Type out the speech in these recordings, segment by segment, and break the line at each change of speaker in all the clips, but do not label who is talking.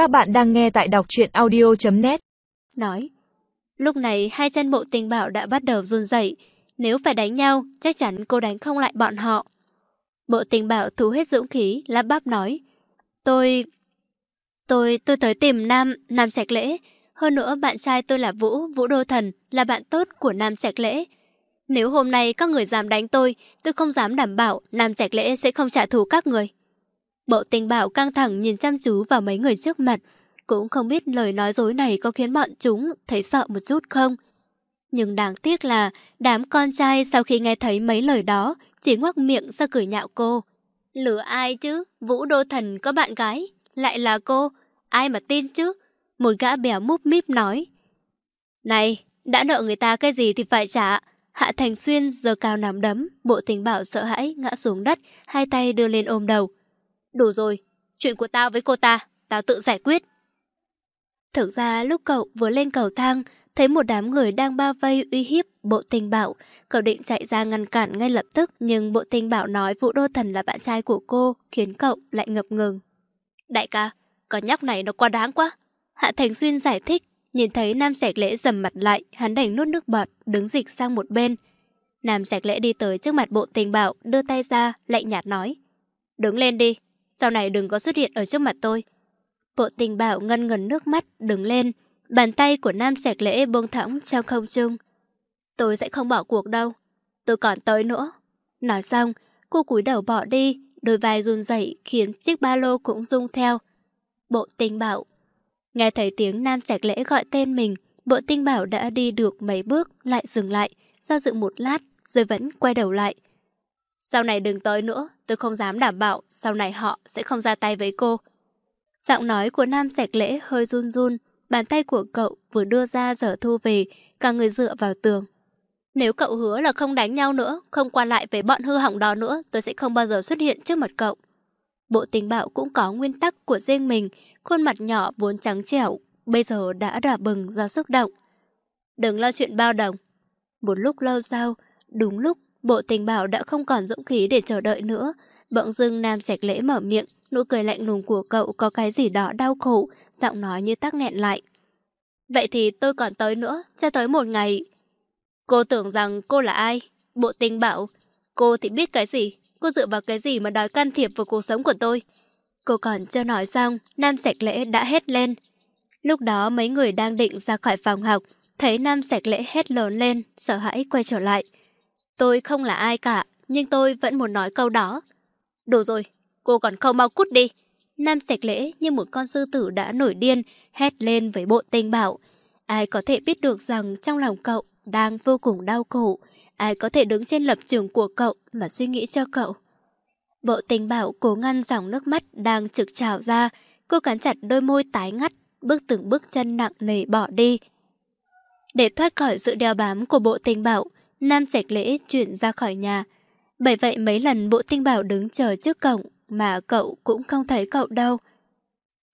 Các bạn đang nghe tại đọc truyện audio.net
Nói, Lúc này hai chân bộ tình bảo đã bắt đầu run dậy Nếu phải đánh nhau, Chắc chắn cô đánh không lại bọn họ. Bộ tình bảo thu hết dũng khí, Lắp bắp nói, Tôi... Tôi... tôi tới tìm Nam... Nam Sạch Lễ. Hơn nữa bạn trai tôi là Vũ... Vũ Đô Thần, Là bạn tốt của Nam Sạch Lễ. Nếu hôm nay các người dám đánh tôi Tôi không dám đảm bảo Nam Trạch Lễ sẽ không trả thù các người. Bộ tình bảo căng thẳng nhìn chăm chú vào mấy người trước mặt, cũng không biết lời nói dối này có khiến bọn chúng thấy sợ một chút không. Nhưng đáng tiếc là đám con trai sau khi nghe thấy mấy lời đó chỉ ngoắc miệng ra cười nhạo cô. Lừa ai chứ? Vũ Đô Thần có bạn gái, lại là cô, ai mà tin chứ? Một gã bèo múp míp nói. Này, đã nợ người ta cái gì thì phải trả. Hạ Thành Xuyên giờ cao nắm đấm, bộ tình bảo sợ hãi ngã xuống đất, hai tay đưa lên ôm đầu. Đủ rồi, chuyện của tao với cô ta, tao tự giải quyết. Thực ra lúc cậu vừa lên cầu thang, thấy một đám người đang bao vây uy hiếp bộ tình bảo. Cậu định chạy ra ngăn cản ngay lập tức, nhưng bộ tình bảo nói Vũ Đô Thần là bạn trai của cô, khiến cậu lại ngập ngừng. Đại ca, con nhóc này nó quá đáng quá. Hạ Thành Xuyên giải thích, nhìn thấy Nam Sạch Lễ dầm mặt lại, hắn đành nuốt nước bọt, đứng dịch sang một bên. Nam Sạch Lễ đi tới trước mặt bộ tình bảo, đưa tay ra, lạnh nhạt nói. Đứng lên đi, sau này đừng có xuất hiện ở trước mặt tôi. Bộ tình bảo ngân ngần nước mắt, đứng lên. Bàn tay của Nam Sạch Lễ buông thõng trong không trung. Tôi sẽ không bỏ cuộc đâu. Tôi còn tới nữa. Nói xong, cô cúi đầu bỏ đi, đôi vai run rẩy khiến chiếc ba lô cũng rung theo. Bộ tình bảo. Nghe thấy tiếng Nam Sạch Lễ gọi tên mình, bộ tinh bảo đã đi được mấy bước, lại dừng lại, do dự một lát, rồi vẫn quay đầu lại. Sau này đừng tới nữa, tôi không dám đảm bảo sau này họ sẽ không ra tay với cô. Giọng nói của Nam Sạch Lễ hơi run run, bàn tay của cậu vừa đưa ra dở thu về, cả người dựa vào tường. Nếu cậu hứa là không đánh nhau nữa, không qua lại với bọn hư hỏng đó nữa, tôi sẽ không bao giờ xuất hiện trước mặt cậu. Bộ tình bạo cũng có nguyên tắc của riêng mình, khuôn mặt nhỏ vốn trắng trẻo, bây giờ đã đỏ bừng do xúc động. Đừng lo chuyện bao đồng. Một lúc lâu sau, đúng lúc Bộ tình bảo đã không còn dũng khí để chờ đợi nữa. Bỗng dưng Nam sạch lễ mở miệng, nụ cười lạnh lùng của cậu có cái gì đó đau khổ, giọng nói như tắc nghẹn lại. Vậy thì tôi còn tới nữa, cho tới một ngày. Cô tưởng rằng cô là ai? Bộ tình bảo, cô thì biết cái gì? Cô dựa vào cái gì mà đòi can thiệp vào cuộc sống của tôi? Cô còn chưa nói xong, Nam sạch lễ đã hét lên. Lúc đó mấy người đang định ra khỏi phòng học, thấy Nam sạch lễ hét lớn lên, sợ hãi quay trở lại. Tôi không là ai cả, nhưng tôi vẫn muốn nói câu đó. Đủ rồi, cô còn không mau cút đi. Nam sạch lễ như một con sư tử đã nổi điên, hét lên với bộ tình bảo. Ai có thể biết được rằng trong lòng cậu đang vô cùng đau khổ. Ai có thể đứng trên lập trường của cậu mà suy nghĩ cho cậu. Bộ tình bảo cố ngăn dòng nước mắt đang trực trào ra. Cô cắn chặt đôi môi tái ngắt, bước từng bước chân nặng nề bỏ đi. Để thoát khỏi sự đeo bám của bộ tình bảo, Nam Trạch Lễ chuyển ra khỏi nhà. Bởi vậy mấy lần bộ tinh bảo đứng chờ trước cổng mà cậu cũng không thấy cậu đâu.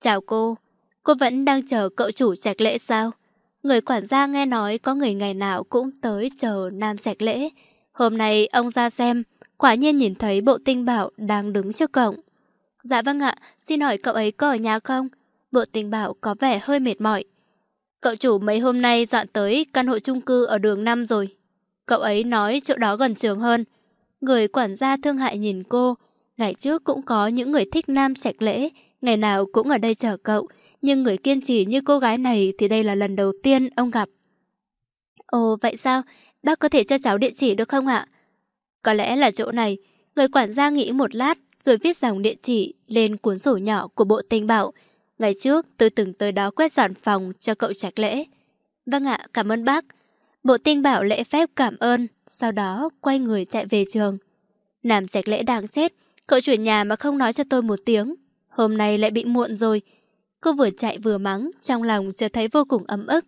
Chào cô, cô vẫn đang chờ cậu chủ Trạch Lễ sao? Người quản gia nghe nói có người ngày nào cũng tới chờ Nam Trạch Lễ. Hôm nay ông ra xem, quả nhiên nhìn thấy bộ tinh bảo đang đứng trước cổng. Dạ vâng ạ, xin hỏi cậu ấy có ở nhà không? Bộ tinh bảo có vẻ hơi mệt mỏi. Cậu chủ mấy hôm nay dọn tới căn hộ chung cư ở đường 5 rồi. Cậu ấy nói chỗ đó gần trường hơn. Người quản gia thương hại nhìn cô. Ngày trước cũng có những người thích nam sạch lễ, ngày nào cũng ở đây chờ cậu. Nhưng người kiên trì như cô gái này thì đây là lần đầu tiên ông gặp. Ồ, vậy sao? Bác có thể cho cháu địa chỉ được không ạ? Có lẽ là chỗ này. Người quản gia nghĩ một lát rồi viết dòng địa chỉ lên cuốn sổ nhỏ của bộ tình bảo. Ngày trước tôi từng tới đó quét dọn phòng cho cậu trạch lễ. Vâng ạ, cảm ơn bác. Bộ tinh bảo lễ phép cảm ơn, sau đó quay người chạy về trường. Nam trạch lễ đang chết, cậu chuyển nhà mà không nói cho tôi một tiếng. Hôm nay lại bị muộn rồi. Cô vừa chạy vừa mắng, trong lòng chợt thấy vô cùng ấm ức.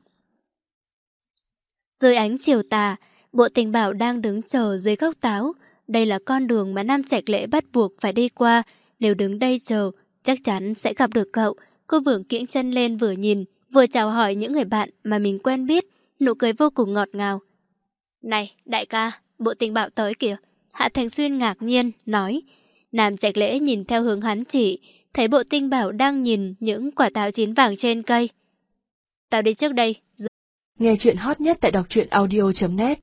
Dưới ánh chiều tà, bộ tình bảo đang đứng chờ dưới gốc táo. Đây là con đường mà Nam Trạch Lễ bắt buộc phải đi qua. Nếu đứng đây chờ, chắc chắn sẽ gặp được cậu. Cô vừa kiễng chân lên vừa nhìn, vừa chào hỏi những người bạn mà mình quen biết nụ cười vô cùng ngọt ngào. Này, đại ca, bộ tình bạo tới kìa. Hạ Thành Xuyên ngạc nhiên, nói. Nam Trạch Lễ nhìn theo hướng hắn chỉ, thấy bộ tinh bảo đang nhìn những quả táo chín vàng trên cây. Tao đi trước đây.
Nghe chuyện hot nhất tại đọc truyện audio.net